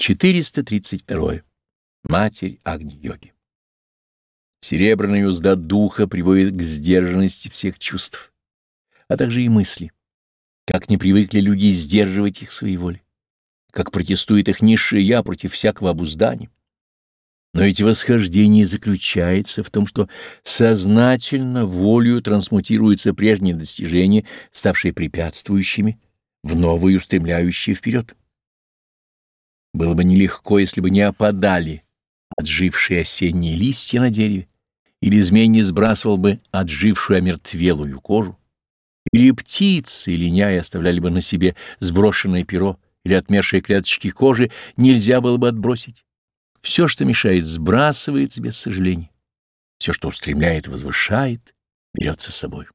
432. Матерь Агни-йоги. Серебряная узда духа приводит к сдержанности всех чувств, а также и мысли. Как не привыкли люди сдерживать их своей воли, как протестует их низшее «я» против всякого обуздания. Но эти восхождения заключается в том, что сознательно волею трансмутируются прежние достижения, ставшие препятствующими, в новые устремляющие вперед. Было бы нелегко, если бы не опадали отжившие осенние листья на дереве, или змей не сбрасывал бы отжившую омертвелую кожу, или птицы, линяя, оставляли бы на себе сброшенное перо, или отмершие клеточки кожи нельзя было бы отбросить. Все, что мешает, сбрасывается без сожаления. Все, что устремляет, возвышает, берется с собой.